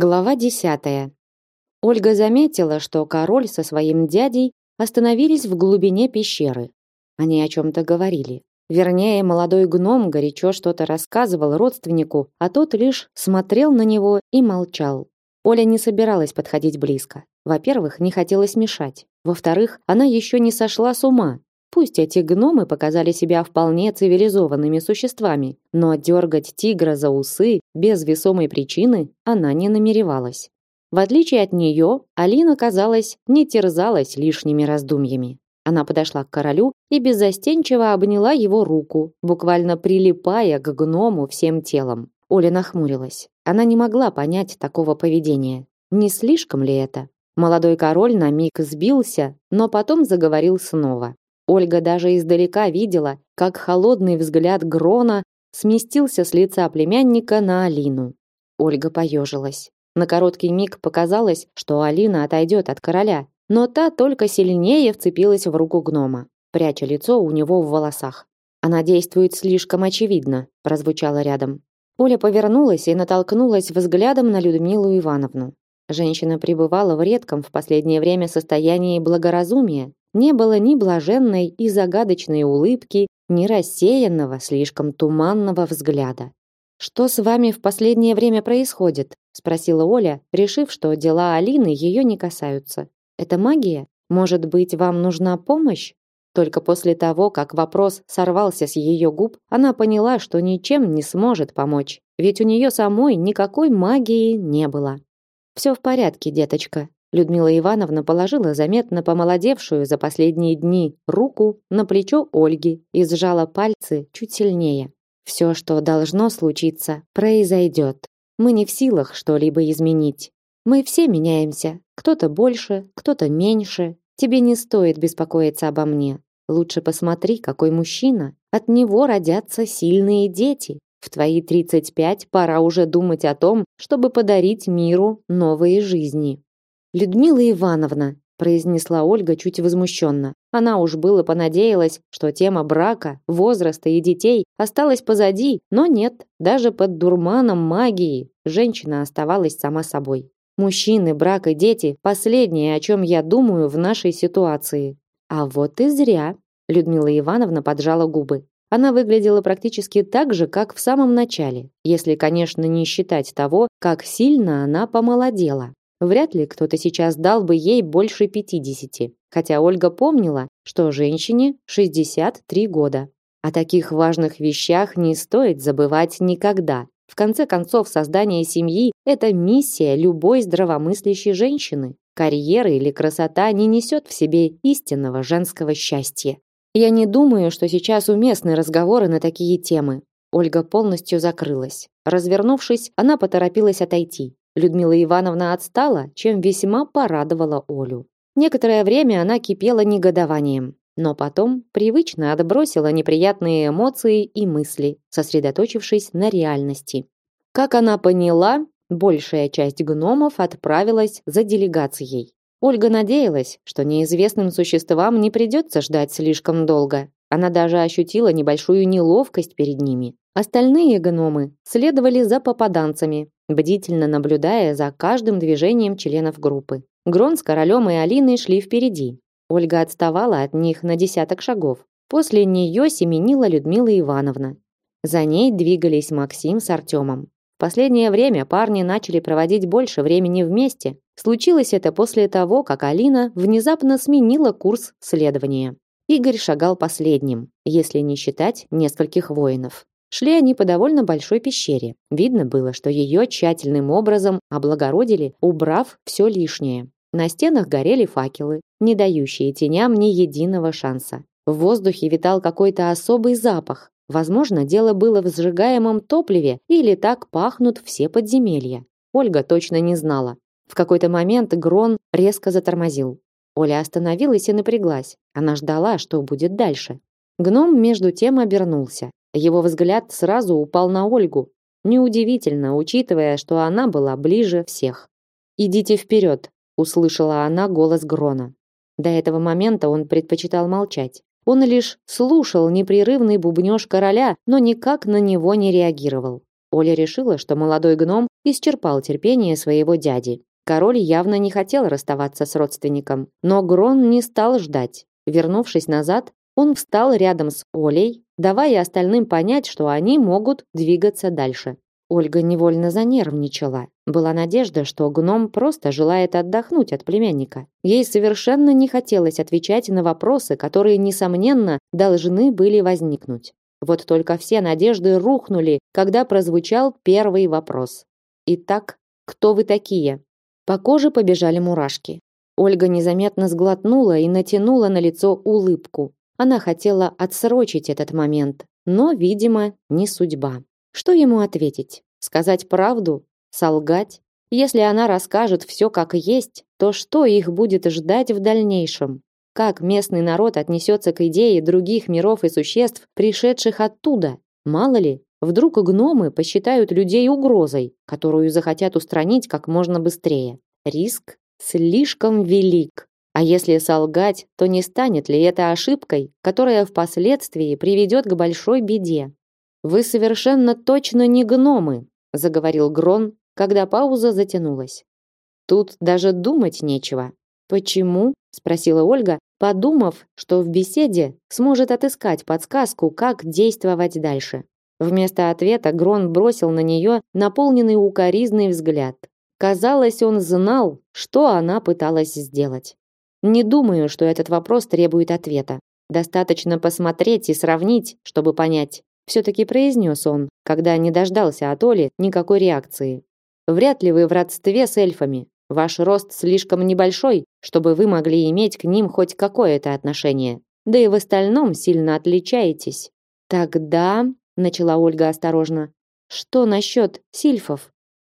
Глава десятая. Ольга заметила, что король со своим дядей остановились в глубине пещеры. Они о чем-то говорили. Вернее, молодой гном горячо что-то рассказывал родственнику, а тот лишь смотрел на него и молчал. Оля не собиралась подходить близко. Во-первых, не хотелось мешать. Во-вторых, она еще не сошла с ума. Пусть эти гномы показали себя вполне цивилизованными существами, но дергать тигра за усы без весомой причины она не намеревалась. В отличие от нее, Алина, казалось, не терзалась лишними раздумьями. Она подошла к королю и беззастенчиво обняла его руку, буквально прилипая к гному всем телом. Оля нахмурилась. Она не могла понять такого поведения. Не слишком ли это? Молодой король на миг сбился, но потом заговорил снова. Ольга даже издалека видела, как холодный взгляд Грона сместился с лица племянника на Алину. Ольга поежилась. На короткий миг показалось, что Алина отойдет от короля, но та только сильнее вцепилась в руку гнома, пряча лицо у него в волосах. Она действует слишком очевидно, прозвучало рядом. Оля повернулась и натолкнулась взглядом на Людмилу Ивановну. Женщина пребывала в редком в последнее время состоянии благоразумия. Не было ни блаженной и загадочной улыбки, ни рассеянного, слишком туманного взгляда. Что с вами в последнее время происходит? спросила Оля, решив, что дела Алины ее не касаются. Это магия? Может быть, вам нужна помощь? Только после того, как вопрос сорвался с ее губ, она поняла, что ничем не сможет помочь, ведь у нее самой никакой магии не было. Все в порядке, деточка. Людмила Ивановна положила заметно помолодевшую за последние дни руку на плечо Ольги и сжала пальцы чуть сильнее. Все, что должно случиться, произойдет. Мы не в силах что-либо изменить. Мы все меняемся. Кто-то больше, кто-то меньше. Тебе не стоит беспокоиться обо мне. Лучше посмотри, какой мужчина. От него родятся сильные дети. В твои 35 пора уже думать о том, чтобы подарить миру новые жизни. Людмила Ивановна, произнесла Ольга чуть возмущенно. Она уж было понадеялась, что тема брака, возраста и детей осталась позади, но нет, даже под дурманом магии женщина оставалась сама собой. Мужчины, брак и дети – последнее, о чем я думаю в нашей ситуации. А вот и зря. Людмила Ивановна поджала губы. Она выглядела практически так же, как в самом начале, если, конечно, не считать того, как сильно она помолодела. Вряд ли кто-то сейчас дал бы ей больше 50, хотя Ольга помнила, что женщине 63 года. О таких важных вещах не стоит забывать никогда. В конце концов, создание семьи – это миссия любой здравомыслящей женщины. Карьера или красота не несет в себе истинного женского счастья. Я не думаю, что сейчас уместны разговоры на такие темы. Ольга полностью закрылась. Развернувшись, она поторопилась отойти. Людмила Ивановна отстала, чем весьма порадовала Олю. Некоторое время она кипела негодованием но потом привычно отбросила неприятные эмоции и мысли, сосредоточившись на реальности. Как она поняла, большая часть гномов отправилась за делегацией. Ольга надеялась, что неизвестным существам не придется ждать слишком долго. Она даже ощутила небольшую неловкость перед ними. Остальные гномы следовали за попаданцами, бдительно наблюдая за каждым движением членов группы. Грон с королем и Алиной шли впереди, Ольга отставала от них на десяток шагов. После нее семенила Людмила Ивановна. За ней двигались Максим с Артемом. В последнее время парни начали проводить больше времени вместе. Случилось это после того, как Алина внезапно сменила курс следования. Игорь шагал последним, если не считать нескольких воинов. Шли они по довольно большой пещере. Видно было, что ее тщательным образом облагородили, убрав все лишнее. На стенах горели факелы, не дающие теням ни единого шанса. В воздухе витал какой-то особый запах. Возможно, дело было в сжигаемом топливе или так пахнут все подземелья. Ольга точно не знала. В какой-то момент Грон резко затормозил. Оля остановилась и напряглась. Она ждала, что будет дальше. Гном между тем обернулся. Его взгляд сразу упал на Ольгу. Неудивительно, учитывая, что она была ближе всех. «Идите вперед», услышала она голос Грона. До этого момента он предпочитал молчать. Он лишь слушал непрерывный бубнёж короля, но никак на него не реагировал. Оля решила, что молодой гном исчерпал терпение своего дяди. Король явно не хотел расставаться с родственником, но Грон не стал ждать. Вернувшись назад, он встал рядом с Олей, давая остальным понять, что они могут двигаться дальше. Ольга невольно занервничала. Была надежда, что гном просто желает отдохнуть от племянника. Ей совершенно не хотелось отвечать на вопросы, которые, несомненно, должны были возникнуть. Вот только все надежды рухнули, когда прозвучал первый вопрос. «Итак, кто вы такие?» По коже побежали мурашки. Ольга незаметно сглотнула и натянула на лицо улыбку. Она хотела отсрочить этот момент, но, видимо, не судьба. Что ему ответить? Сказать правду? Солгать? Если она расскажет все как есть, то что их будет ждать в дальнейшем? Как местный народ отнесется к идее других миров и существ, пришедших оттуда? Мало ли, вдруг гномы посчитают людей угрозой, которую захотят устранить как можно быстрее. Риск слишком велик. А если солгать, то не станет ли это ошибкой, которая впоследствии приведет к большой беде? Вы совершенно точно не гномы, заговорил Грон, когда пауза затянулась. Тут даже думать нечего. Почему? спросила Ольга, подумав, что в беседе сможет отыскать подсказку, как действовать дальше. Вместо ответа Грон бросил на нее наполненный укоризный взгляд. Казалось, он знал, что она пыталась сделать. Не думаю, что этот вопрос требует ответа. Достаточно посмотреть и сравнить, чтобы понять все-таки произнес он, когда не дождался от Оли никакой реакции. Вряд ли вы в родстве с эльфами. Ваш рост слишком небольшой, чтобы вы могли иметь к ним хоть какое-то отношение. Да и в остальном сильно отличаетесь. Тогда, начала Ольга осторожно, что насчет сильфов?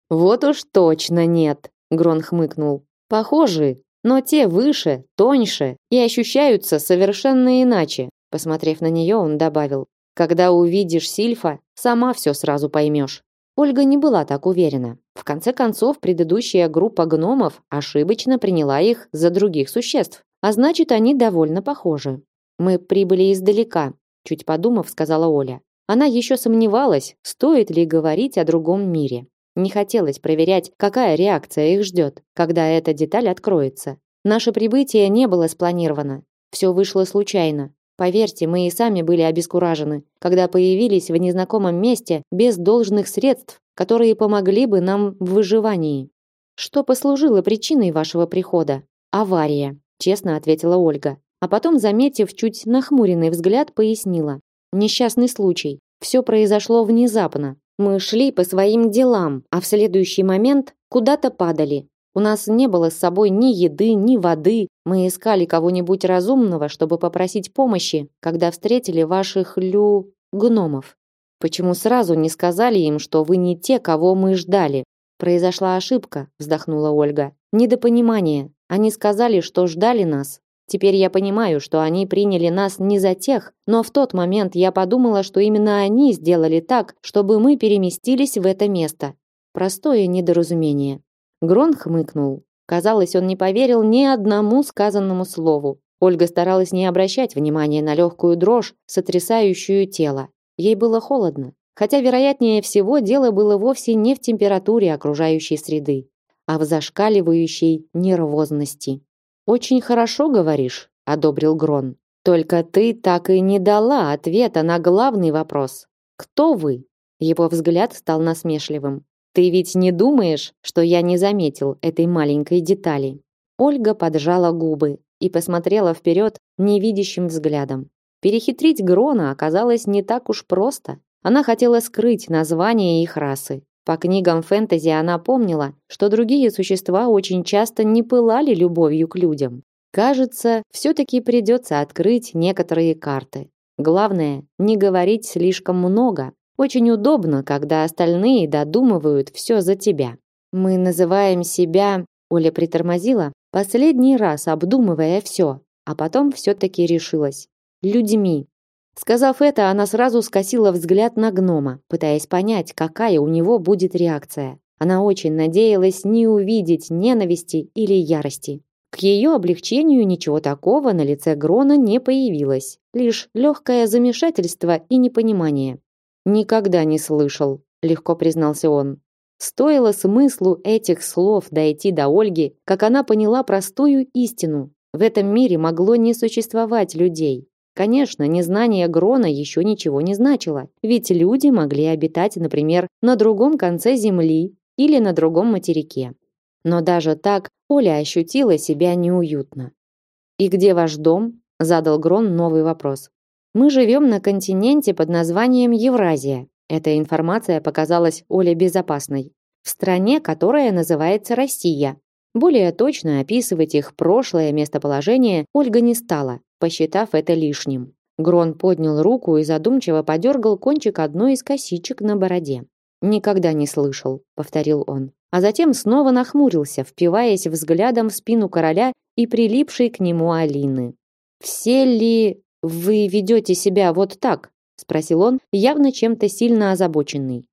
Вот уж точно нет, Грон хмыкнул. Похожи, но те выше, тоньше и ощущаются совершенно иначе. Посмотрев на нее, он добавил: когда увидишь Сильфа, сама все сразу поймешь. Ольга не была так уверена. В конце концов, предыдущая группа гномов ошибочно приняла их за других существ, а значит, они довольно похожи. Мы прибыли издалека, чуть подумав, сказала Оля. Она еще сомневалась, стоит ли говорить о другом мире. Не хотелось проверять, какая реакция их ждет, когда эта деталь откроется. Наше прибытие не было спланировано. Все вышло случайно. Поверьте, мы и сами были обескуражены, когда появились в незнакомом месте без должных средств, которые помогли бы нам в выживании. Что послужило причиной вашего прихода? Авария, честно ответила Ольга. А потом, заметив чуть нахмуренный взгляд, пояснила: несчастный случай. Все произошло внезапно. Мы шли по своим делам, а в следующий момент куда-то падали. У нас не было с собой ни еды, ни воды. Мы искали кого-нибудь разумного, чтобы попросить помощи, когда встретили ваших лю... гномов. Почему сразу не сказали им, что вы не те, кого мы ждали? Произошла ошибка, вздохнула Ольга. Недопонимание. Они сказали, что ждали нас. Теперь я понимаю, что они приняли нас не за тех, но в тот момент я подумала, что именно они сделали так, чтобы мы переместились в это место. Простое недоразумение. Грон хмыкнул. Казалось, он не поверил ни одному сказанному слову. Ольга старалась не обращать внимания на легкую дрожь, сотрясающую тело. Ей было холодно, хотя вероятнее всего дело было вовсе не в температуре окружающей среды, а в зашкаливающей нервозности. Очень хорошо говоришь, одобрил Грон. Только ты так и не дала ответа на главный вопрос. Кто вы? Его взгляд стал насмешливым. Ты ведь не думаешь, что я не заметил этой маленькой детали? Ольга поджала губы и посмотрела вперед невидящим взглядом. Перехитрить Грона оказалось не так уж просто. Она хотела скрыть название их расы. По книгам фэнтези она помнила, что другие существа очень часто не пылали любовью к людям. Кажется, все-таки придется открыть некоторые карты. Главное, не говорить слишком много, очень удобно, когда остальные додумывают все за тебя. Мы называем себя, Оля притормозила, последний раз обдумывая все, а потом все-таки решилась. Людьми. Сказав это, она сразу скосила взгляд на гнома, пытаясь понять, какая у него будет реакция. Она очень надеялась не увидеть ненависти или ярости. К ее облегчению ничего такого на лице Грона не появилось, лишь легкое замешательство и непонимание. Никогда не слышал, легко признался он. Стоило смыслу этих слов дойти до Ольги, как она поняла простую истину. В этом мире могло не существовать людей. Конечно, незнание Грона еще ничего не значило, ведь люди могли обитать, например, на другом конце Земли или на другом материке. Но даже так Оля ощутила себя неуютно. «И где ваш дом?» – задал Грон новый вопрос. «Мы живем на континенте под названием Евразия. Эта информация показалась Оле безопасной. В стране, которая называется Россия. Более точно описывать их прошлое местоположение Ольга не стала, посчитав это лишним. Грон поднял руку и задумчиво подергал кончик одной из косичек на бороде. «Никогда не слышал», — повторил он. А затем снова нахмурился, впиваясь взглядом в спину короля и прилипшей к нему Алины. «Все ли вы ведете себя вот так?» спросил он, явно чем-то сильно озабоченный.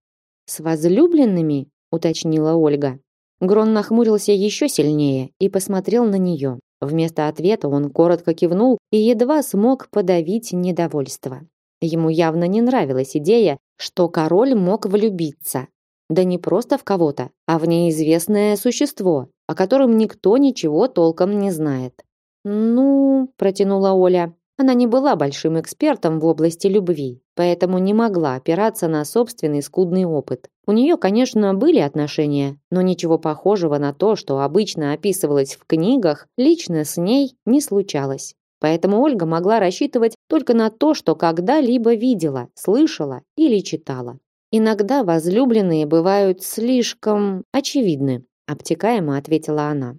С возлюбленными, уточнила Ольга. Грон нахмурился еще сильнее и посмотрел на нее. Вместо ответа он коротко кивнул и едва смог подавить недовольство. Ему явно не нравилась идея, что король мог влюбиться. Да не просто в кого-то, а в неизвестное существо, о котором никто ничего толком не знает. «Ну», — протянула Оля, она не была большим экспертом в области любви, поэтому не могла опираться на собственный скудный опыт. У нее, конечно, были отношения, но ничего похожего на то, что обычно описывалось в книгах, лично с ней не случалось. Поэтому Ольга могла рассчитывать только на то, что когда-либо видела, слышала или читала. Иногда возлюбленные бывают слишком очевидны, обтекаемо ответила она.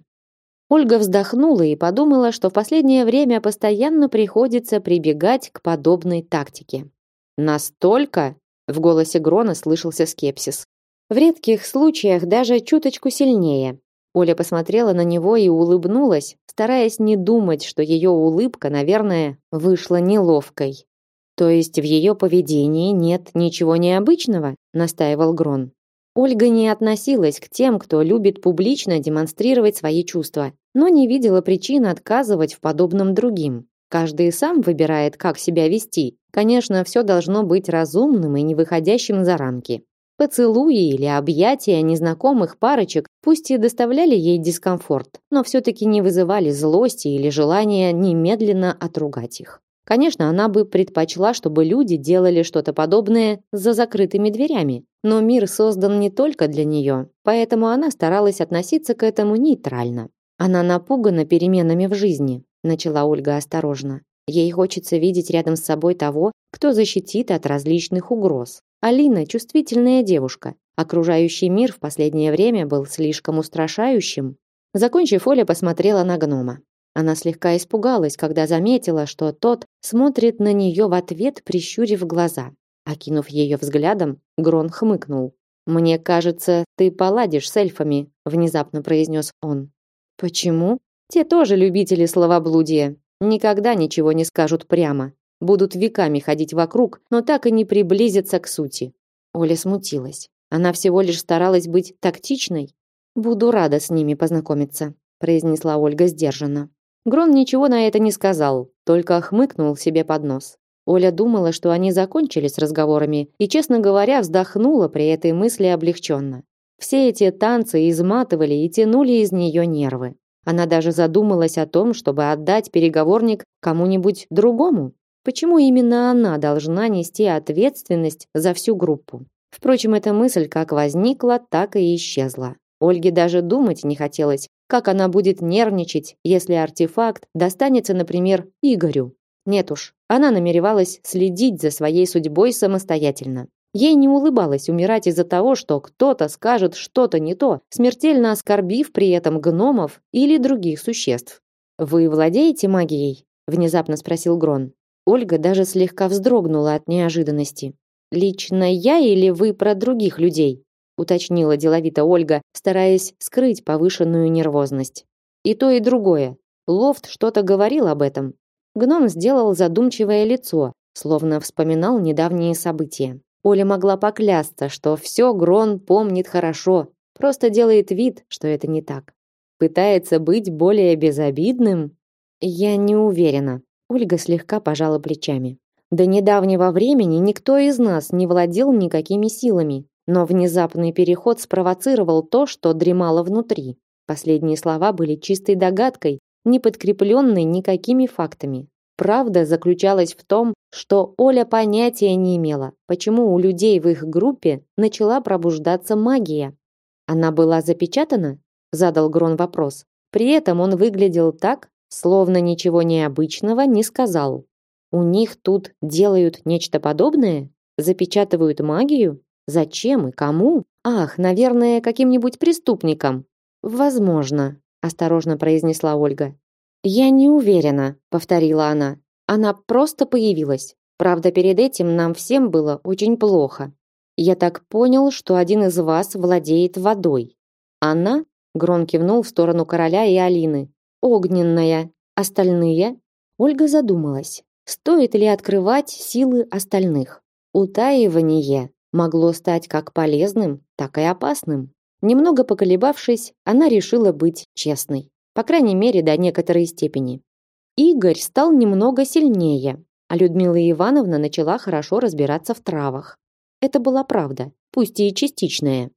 Ольга вздохнула и подумала, что в последнее время постоянно приходится прибегать к подобной тактике. Настолько, в голосе Грона слышался скепсис. В редких случаях даже чуточку сильнее. Оля посмотрела на него и улыбнулась, стараясь не думать, что ее улыбка, наверное, вышла неловкой. То есть в ее поведении нет ничего необычного, настаивал Грон. Ольга не относилась к тем, кто любит публично демонстрировать свои чувства, но не видела причин отказывать в подобном другим. Каждый сам выбирает, как себя вести. Конечно, все должно быть разумным и не выходящим за рамки. Поцелуи или объятия незнакомых парочек пусть и доставляли ей дискомфорт, но все-таки не вызывали злости или желания немедленно отругать их. Конечно, она бы предпочла, чтобы люди делали что-то подобное за закрытыми дверями. Но мир создан не только для нее, поэтому она старалась относиться к этому нейтрально. Она напугана переменами в жизни, начала Ольга осторожно. Ей хочется видеть рядом с собой того, кто защитит от различных угроз. Алина чувствительная девушка. Окружающий мир в последнее время был слишком устрашающим. Закончив, Оля посмотрела на гнома. Она слегка испугалась, когда заметила, что тот смотрит на нее в ответ, прищурив глаза. Окинув ее взглядом, Грон хмыкнул. «Мне кажется, ты поладишь с эльфами», — внезапно произнес он. «Почему?» «Те тоже любители словоблудия. Никогда ничего не скажут прямо. Будут веками ходить вокруг, но так и не приблизятся к сути». Оля смутилась. Она всего лишь старалась быть тактичной. «Буду рада с ними познакомиться», — произнесла Ольга сдержанно. Грон ничего на это не сказал, только хмыкнул себе под нос. Оля думала, что они закончили с разговорами, и, честно говоря, вздохнула при этой мысли облегченно. Все эти танцы изматывали и тянули из нее нервы. Она даже задумалась о том, чтобы отдать переговорник кому-нибудь другому. Почему именно она должна нести ответственность за всю группу? Впрочем, эта мысль как возникла, так и исчезла. Ольге даже думать не хотелось, как она будет нервничать, если артефакт достанется, например, Игорю? Нет уж, она намеревалась следить за своей судьбой самостоятельно. Ей не улыбалось умирать из-за того, что кто-то скажет что-то не то, смертельно оскорбив при этом гномов или других существ. «Вы владеете магией?» – внезапно спросил Грон. Ольга даже слегка вздрогнула от неожиданности. «Лично я или вы про других людей?» Уточнила деловито Ольга, стараясь скрыть повышенную нервозность. И то, и другое. Лофт что-то говорил об этом. Гном сделал задумчивое лицо, словно вспоминал недавние события. Оля могла поклясться, что все Грон помнит хорошо, просто делает вид, что это не так. Пытается быть более безобидным? Я не уверена. Ольга слегка пожала плечами. До недавнего времени никто из нас не владел никакими силами, но внезапный переход спровоцировал то, что дремало внутри. Последние слова были чистой догадкой, не подкрепленной никакими фактами. Правда заключалась в том, что Оля понятия не имела, почему у людей в их группе начала пробуждаться магия. Она была запечатана? задал Грон вопрос. При этом он выглядел так, словно ничего необычного не сказал. У них тут делают нечто подобное? Запечатывают магию? Зачем и кому? Ах, наверное, каким-нибудь преступникам. Возможно, осторожно произнесла Ольга. Я не уверена, повторила она. Она просто появилась. Правда, перед этим нам всем было очень плохо. Я так понял, что один из вас владеет водой. Она, Грон кивнул в сторону короля и Алины. Огненная. Остальные? Ольга задумалась. Стоит ли открывать силы остальных? Утаивание могло стать как полезным, так и опасным. Немного поколебавшись, она решила быть честной, по крайней мере, до некоторой степени. Игорь стал немного сильнее, а Людмила Ивановна начала хорошо разбираться в травах. Это была правда, пусть и частичная.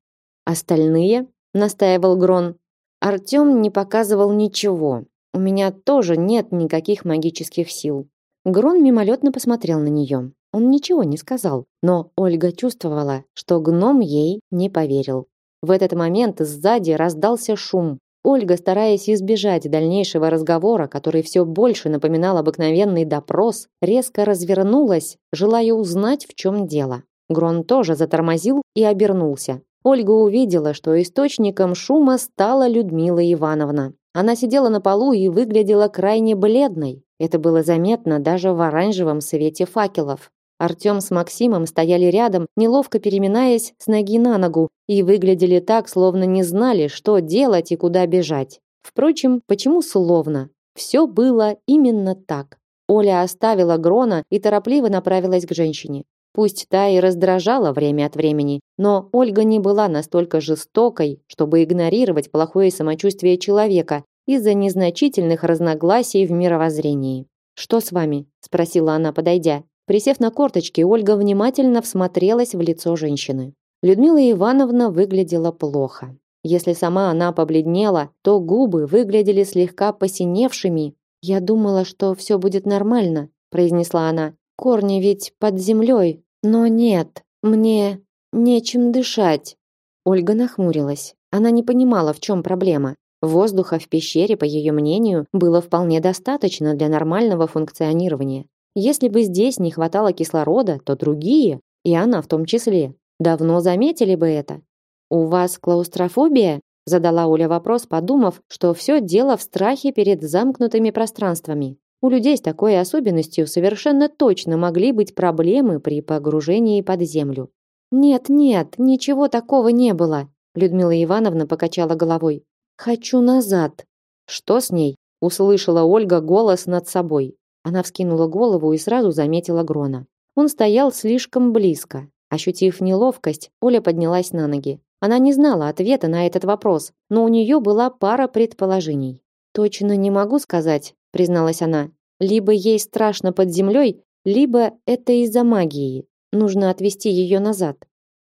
Остальные, настаивал Грон, Артём не показывал ничего. У меня тоже нет никаких магических сил. Грон мимолетно посмотрел на нее. Он ничего не сказал, но Ольга чувствовала, что гном ей не поверил. В этот момент сзади раздался шум. Ольга, стараясь избежать дальнейшего разговора, который все больше напоминал обыкновенный допрос, резко развернулась, желая узнать, в чем дело. Грон тоже затормозил и обернулся. Ольга увидела, что источником шума стала Людмила Ивановна. Она сидела на полу и выглядела крайне бледной. Это было заметно даже в оранжевом свете факелов. Артём с Максимом стояли рядом, неловко переминаясь с ноги на ногу, и выглядели так, словно не знали, что делать и куда бежать. Впрочем, почему словно? Все было именно так. Оля оставила Грона и торопливо направилась к женщине. Пусть та и раздражала время от времени, но Ольга не была настолько жестокой, чтобы игнорировать плохое самочувствие человека из-за незначительных разногласий в мировоззрении. «Что с вами?» – спросила она, подойдя. Присев на корточки, Ольга внимательно всмотрелась в лицо женщины. Людмила Ивановна выглядела плохо. Если сама она побледнела, то губы выглядели слегка посиневшими. «Я думала, что все будет нормально», – произнесла она. «Корни ведь под землей, но нет, мне нечем дышать». Ольга нахмурилась. Она не понимала, в чем проблема. Воздуха в пещере, по ее мнению, было вполне достаточно для нормального функционирования. Если бы здесь не хватало кислорода, то другие, и она в том числе, давно заметили бы это. У вас клаустрофобия? задала Оля вопрос, подумав, что все дело в страхе перед замкнутыми пространствами. У людей с такой особенностью совершенно точно могли быть проблемы при погружении под землю. Нет, нет, ничего такого не было, Людмила Ивановна покачала головой. Хочу назад. Что с ней? услышала Ольга голос над собой. Она вскинула голову и сразу заметила Грона. Он стоял слишком близко. Ощутив неловкость, Оля поднялась на ноги. Она не знала ответа на этот вопрос, но у нее была пара предположений. Точно не могу сказать, призналась она. Либо ей страшно под землей, либо это из-за магии. Нужно отвести ее назад.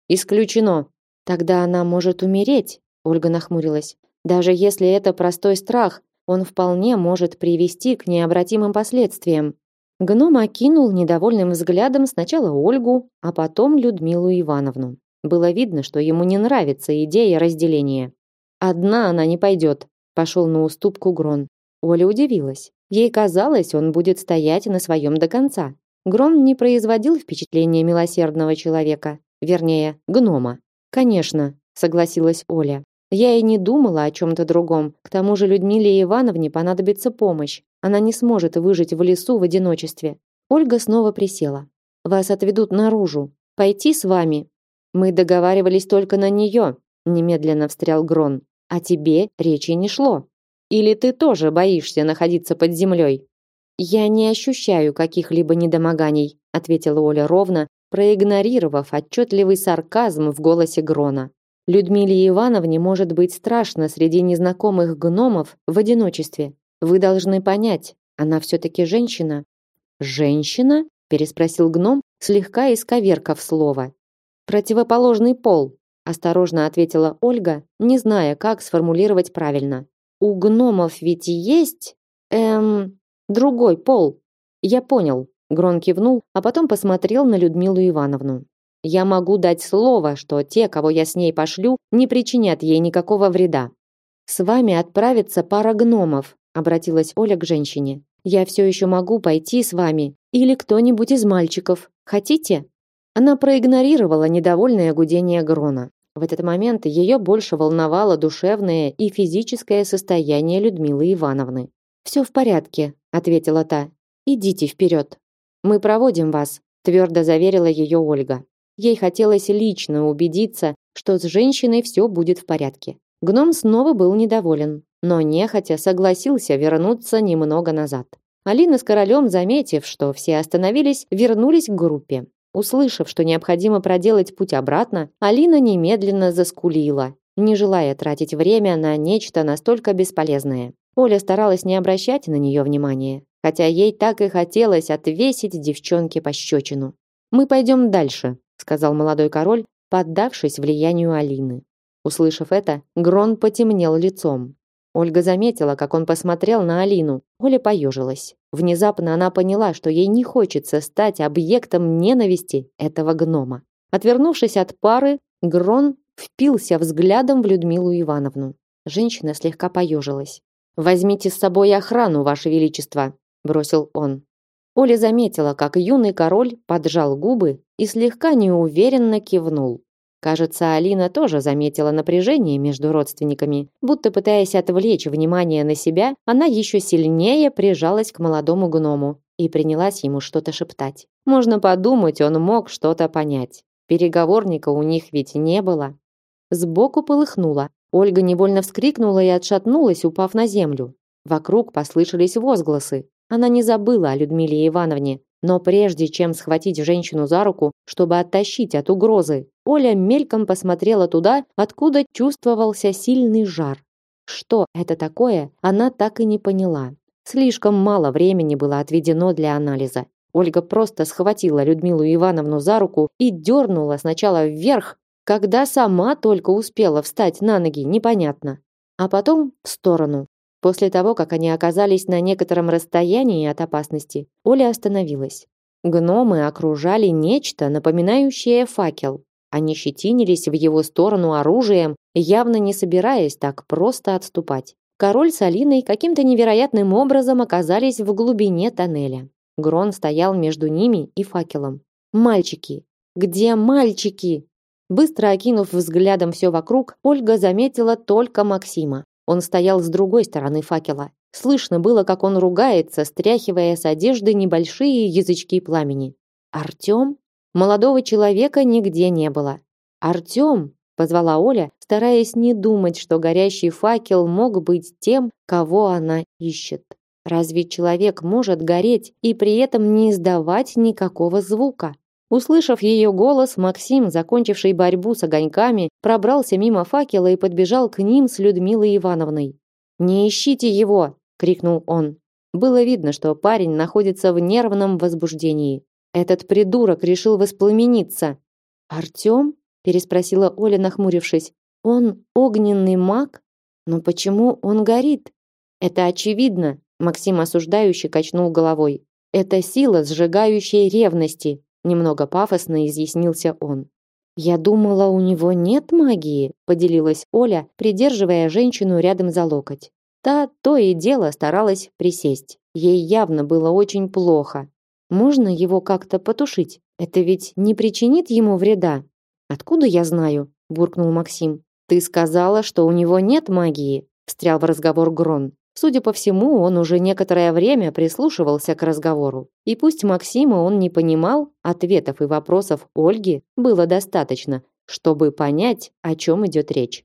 Исключено. Тогда она может умереть, Ольга нахмурилась. Даже если это простой страх, он вполне может привести к необратимым последствиям. Гном окинул недовольным взглядом сначала Ольгу, а потом Людмилу Ивановну. Было видно, что ему не нравится идея разделения. Одна она не пойдет, пошел на уступку Грон. Оля удивилась. Ей казалось, он будет стоять на своем до конца. Грон не производил впечатления милосердного человека, вернее, гнома. Конечно, согласилась Оля. Я и не думала о чем-то другом. К тому же Людмиле Ивановне понадобится помощь. Она не сможет выжить в лесу в одиночестве. Ольга снова присела. Вас отведут наружу. Пойти с вами. Мы договаривались только на нее. Немедленно встрял Грон. А тебе речи не шло. Или ты тоже боишься находиться под землей? Я не ощущаю каких-либо недомоганий, ответила Оля ровно, проигнорировав отчетливый сарказм в голосе Грона. Людмиле Ивановне может быть страшно среди незнакомых гномов в одиночестве. Вы должны понять, она все-таки женщина. Женщина? переспросил гном, слегка исковеркав слово. Противоположный пол, осторожно ответила Ольга, не зная, как сформулировать правильно. У гномов ведь есть эм другой пол. Я понял. Грон кивнул, а потом посмотрел на Людмилу Ивановну. Я могу дать слово, что те, кого я с ней пошлю, не причинят ей никакого вреда. С вами отправится пара гномов, обратилась Оля к женщине. Я все еще могу пойти с вами или кто-нибудь из мальчиков. Хотите? Она проигнорировала недовольное гудение Грона. В этот момент ее больше волновало душевное и физическое состояние Людмилы Ивановны. «Все в порядке», — ответила та. «Идите вперед». «Мы проводим вас», — твердо заверила ее Ольга. Ей хотелось лично убедиться, что с женщиной все будет в порядке. Гном снова был недоволен, но нехотя согласился вернуться немного назад. Алина с королем, заметив, что все остановились, вернулись к группе. Услышав, что необходимо проделать путь обратно, Алина немедленно заскулила, не желая тратить время на нечто настолько бесполезное. Оля старалась не обращать на нее внимания, хотя ей так и хотелось отвесить девчонке пощечину. «Мы пойдем дальше», — сказал молодой король, поддавшись влиянию Алины. Услышав это, Грон потемнел лицом. Ольга заметила, как он посмотрел на Алину. Оля поежилась. Внезапно она поняла, что ей не хочется стать объектом ненависти этого гнома. Отвернувшись от пары, Грон впился взглядом в Людмилу Ивановну. Женщина слегка поежилась. «Возьмите с собой охрану, Ваше Величество», – бросил он. Оля заметила, как юный король поджал губы и слегка неуверенно кивнул. Кажется, Алина тоже заметила напряжение между родственниками. Будто пытаясь отвлечь внимание на себя, она еще сильнее прижалась к молодому гному и принялась ему что-то шептать. Можно подумать, он мог что-то понять. Переговорника у них ведь не было. Сбоку полыхнуло. Ольга невольно вскрикнула и отшатнулась, упав на землю. Вокруг послышались возгласы. Она не забыла о Людмиле Ивановне, но прежде чем схватить женщину за руку, чтобы оттащить от угрозы, Оля мельком посмотрела туда, откуда чувствовался сильный жар. Что это такое, она так и не поняла. Слишком мало времени было отведено для анализа. Ольга просто схватила Людмилу Ивановну за руку и дернула сначала вверх, когда сама только успела встать на ноги, непонятно, а потом в сторону. После того, как они оказались на некотором расстоянии от опасности, Оля остановилась. Гномы окружали нечто, напоминающее факел. Они щетинились в его сторону оружием, явно не собираясь так просто отступать. Король с Алиной каким-то невероятным образом оказались в глубине тоннеля. Грон стоял между ними и факелом. «Мальчики! Где мальчики?» Быстро окинув взглядом все вокруг, Ольга заметила только Максима. Он стоял с другой стороны факела. Слышно было, как он ругается, стряхивая с одежды небольшие язычки пламени. Артём? Молодого человека нигде не было. Артём, позвала Оля, стараясь не думать, что горящий факел мог быть тем, кого она ищет. Разве человек может гореть и при этом не издавать никакого звука? Услышав ее голос, Максим, закончивший борьбу с огоньками, пробрался мимо факела и подбежал к ним с Людмилой Ивановной. «Не ищите его!» — крикнул он. Было видно, что парень находится в нервном возбуждении. Этот придурок решил воспламениться. «Артем?» — переспросила Оля, нахмурившись. «Он огненный маг? Но почему он горит?» «Это очевидно», — Максим осуждающе качнул головой. «Это сила, сжигающая ревности, немного пафосно изъяснился он. Я думала, у него нет магии, поделилась Оля, придерживая женщину рядом за локоть. Та то и дело старалась присесть. Ей явно было очень плохо. Можно его как-то потушить? Это ведь не причинит ему вреда. Откуда я знаю? буркнул Максим. Ты сказала, что у него нет магии, встрял в разговор Грон. Судя по всему, он уже некоторое время прислушивался к разговору. И пусть Максима он не понимал, ответов и вопросов Ольги было достаточно, чтобы понять, о чем идет речь.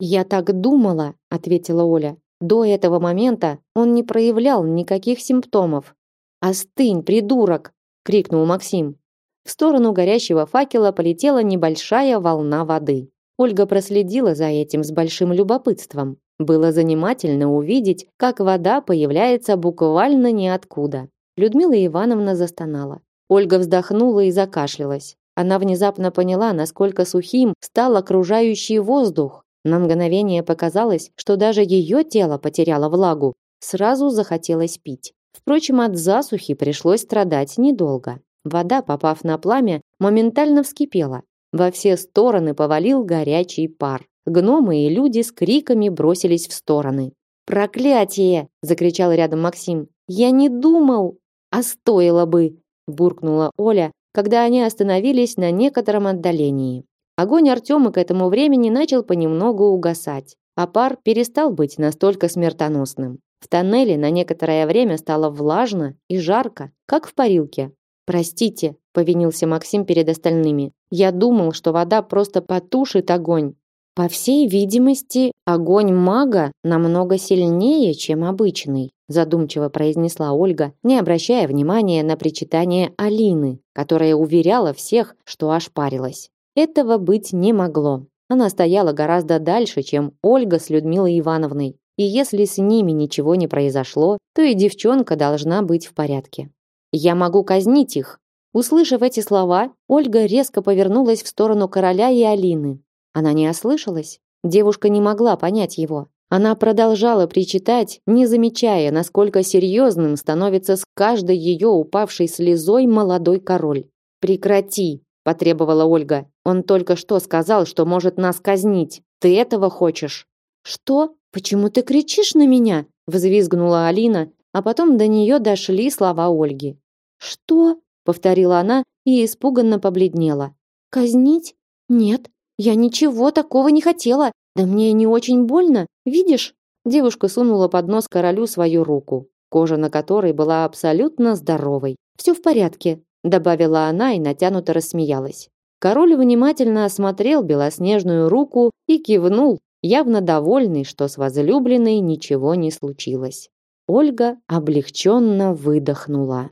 «Я так думала», — ответила Оля. «До этого момента он не проявлял никаких симптомов». «Остынь, придурок!» — крикнул Максим. В сторону горящего факела полетела небольшая волна воды. Ольга проследила за этим с большим любопытством. Было занимательно увидеть, как вода появляется буквально ниоткуда. Людмила Ивановна застонала. Ольга вздохнула и закашлялась. она внезапно поняла, насколько сухим стал окружающий воздух. На мгновение показалось, что даже ее тело потеряло влагу. Сразу захотелось пить. Впрочем, от засухи пришлось страдать недолго. Вода, попав на пламя, моментально вскипела. Во все стороны повалил горячий пар. Гномы и люди с криками бросились в стороны. «Проклятие!» – закричал рядом Максим. «Я не думал!» «А стоило бы!» – буркнула Оля, когда они остановились на некотором отдалении. Огонь Артема к этому времени начал понемногу угасать, а пар перестал быть настолько смертоносным. В тоннеле на некоторое время стало влажно и жарко, как в парилке. «Простите», — повинился Максим перед остальными. «Я думал, что вода просто потушит огонь, по всей видимости, огонь мага намного сильнее, чем обычный, задумчиво произнесла Ольга, не обращая внимания на причитание Алины, которая уверяла всех, что ошпарилась. Этого быть не могло. Она стояла гораздо дальше, чем Ольга с Людмилой Ивановной. И если с ними ничего не произошло, то и девчонка должна быть в порядке. Я могу казнить их. Услышав эти слова, Ольга резко повернулась в сторону короля и Алины. Она не ослышалась. Девушка не могла понять его. Она продолжала причитать, не замечая, насколько серьезным становится с каждой ее упавшей слезой молодой король. «Прекрати!» – потребовала Ольга. «Он только что сказал, что может нас казнить. Ты этого хочешь?» «Что? Почему ты кричишь на меня?» – взвизгнула Алина, а потом до нее дошли слова Ольги. «Что?» – повторила она и испуганно побледнела. «Казнить? Нет, я ничего такого не хотела. Да мне не очень больно, видишь? Девушка сунула под нос королю свою руку, кожа на которой была абсолютно здоровой. Все в порядке, добавила она и натянуто рассмеялась. Король внимательно осмотрел белоснежную руку и кивнул, явно довольный, что с возлюбленной ничего не случилось. Ольга облегченно выдохнула.